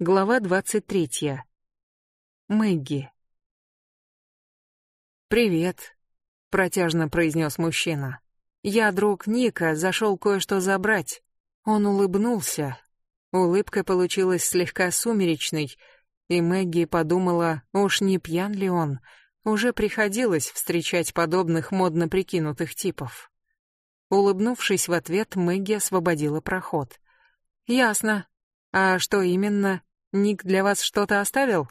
Глава двадцать третья. Мэгги. «Привет», — протяжно произнес мужчина. «Я друг Ника, зашел кое-что забрать». Он улыбнулся. Улыбка получилась слегка сумеречной, и Мэгги подумала, уж не пьян ли он. Уже приходилось встречать подобных модно прикинутых типов. Улыбнувшись в ответ, Мэгги освободила проход. «Ясно. А что именно? Ник для вас что-то оставил?»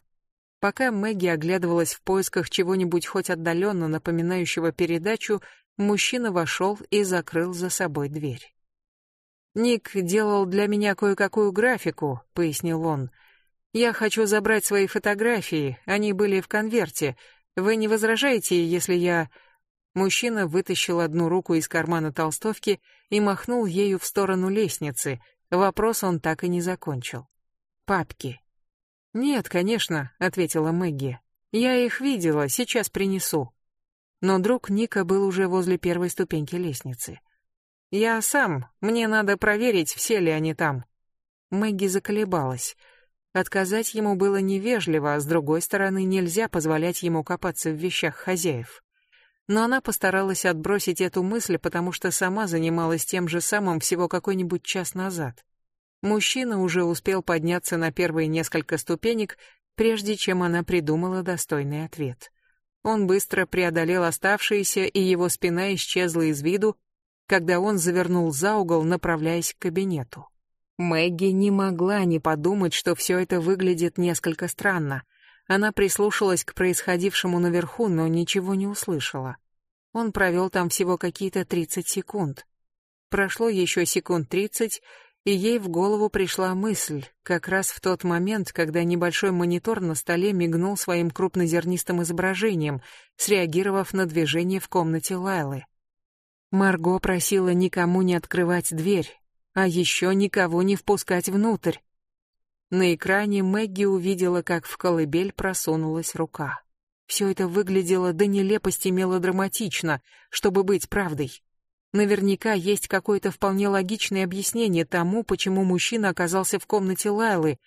Пока Мэгги оглядывалась в поисках чего-нибудь хоть отдаленно напоминающего передачу, мужчина вошел и закрыл за собой дверь. «Ник делал для меня кое-какую графику», — пояснил он. «Я хочу забрать свои фотографии, они были в конверте. Вы не возражаете, если я...» Мужчина вытащил одну руку из кармана толстовки и махнул ею в сторону лестницы. Вопрос он так и не закончил. «Папки». «Нет, конечно», — ответила Мэгги. «Я их видела, сейчас принесу». Но друг Ника был уже возле первой ступеньки лестницы. «Я сам, мне надо проверить, все ли они там». Мэгги заколебалась. Отказать ему было невежливо, а с другой стороны нельзя позволять ему копаться в вещах хозяев. Но она постаралась отбросить эту мысль, потому что сама занималась тем же самым всего какой-нибудь час назад. Мужчина уже успел подняться на первые несколько ступенек, прежде чем она придумала достойный ответ. Он быстро преодолел оставшиеся, и его спина исчезла из виду, когда он завернул за угол, направляясь к кабинету. Мэгги не могла не подумать, что все это выглядит несколько странно. Она прислушалась к происходившему наверху, но ничего не услышала. Он провел там всего какие-то 30 секунд. Прошло еще секунд 30, и ей в голову пришла мысль, как раз в тот момент, когда небольшой монитор на столе мигнул своим крупнозернистым изображением, среагировав на движение в комнате Лайлы. Марго просила никому не открывать дверь, а еще никого не впускать внутрь. На экране Мэгги увидела, как в колыбель просунулась рука. Все это выглядело до нелепости мелодраматично, чтобы быть правдой. Наверняка есть какое-то вполне логичное объяснение тому, почему мужчина оказался в комнате Лайлы,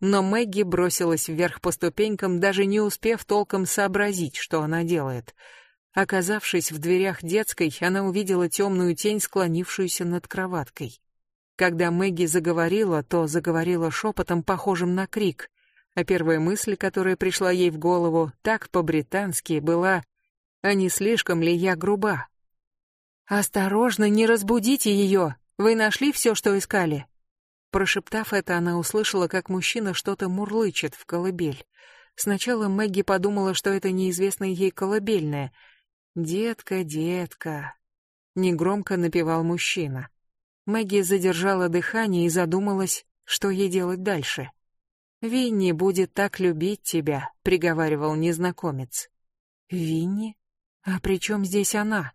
но Мэгги бросилась вверх по ступенькам, даже не успев толком сообразить, что она делает. Оказавшись в дверях детской, она увидела темную тень, склонившуюся над кроваткой. Когда Мэгги заговорила, то заговорила шепотом, похожим на крик, а первая мысль, которая пришла ей в голову, так по-британски, была «А не слишком ли я груба?» «Осторожно, не разбудите ее! Вы нашли все, что искали?» Прошептав это, она услышала, как мужчина что-то мурлычет в колыбель. Сначала Мэгги подумала, что это неизвестное ей колыбельное. «Детка, детка», — негромко напевал мужчина. Мэгги задержала дыхание и задумалась, что ей делать дальше. «Винни будет так любить тебя», — приговаривал незнакомец. «Винни? А при чем здесь она?»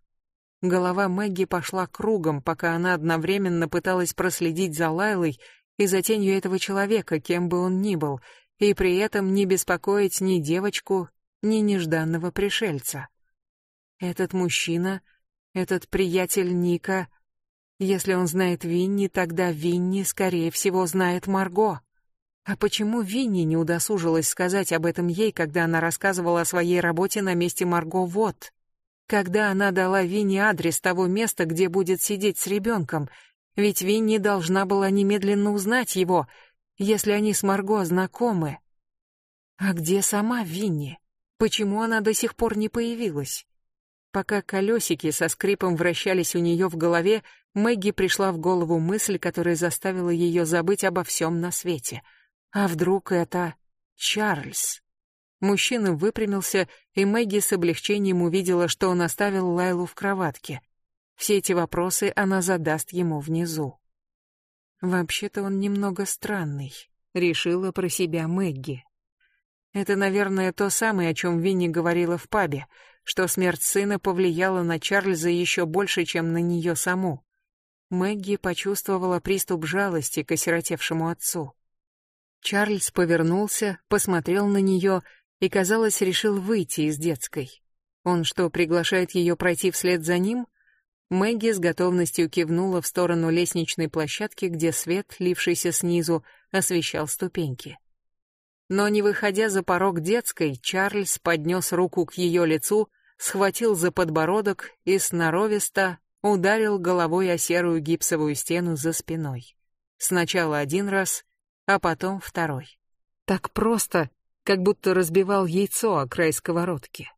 Голова Мэгги пошла кругом, пока она одновременно пыталась проследить за Лайлой и за тенью этого человека, кем бы он ни был, и при этом не беспокоить ни девочку, ни нежданного пришельца. Этот мужчина, этот приятель Ника, если он знает Винни, тогда Винни, скорее всего, знает Марго. А почему Винни не удосужилась сказать об этом ей, когда она рассказывала о своей работе на месте Марго Вот? Когда она дала Винни адрес того места, где будет сидеть с ребенком, ведь Винни должна была немедленно узнать его, если они с Марго знакомы. А где сама Винни? Почему она до сих пор не появилась? Пока колесики со скрипом вращались у нее в голове, Мэгги пришла в голову мысль, которая заставила ее забыть обо всем на свете. А вдруг это Чарльз? Мужчина выпрямился, и Мэгги с облегчением увидела, что он оставил Лайлу в кроватке. Все эти вопросы она задаст ему внизу. Вообще-то он немного странный, решила про себя Мэгги. Это, наверное, то самое, о чем Винни говорила в пабе, что смерть сына повлияла на Чарльза еще больше, чем на нее саму. Мэгги почувствовала приступ жалости к осиротевшему отцу. Чарльз повернулся, посмотрел на нее и, казалось, решил выйти из детской. Он что, приглашает ее пройти вслед за ним? Мэгги с готовностью кивнула в сторону лестничной площадки, где свет, лившийся снизу, освещал ступеньки. Но не выходя за порог детской, Чарльз поднес руку к ее лицу, схватил за подбородок и сноровисто ударил головой о серую гипсовую стену за спиной. Сначала один раз, а потом второй. Так просто, как будто разбивал яйцо о край сковородки.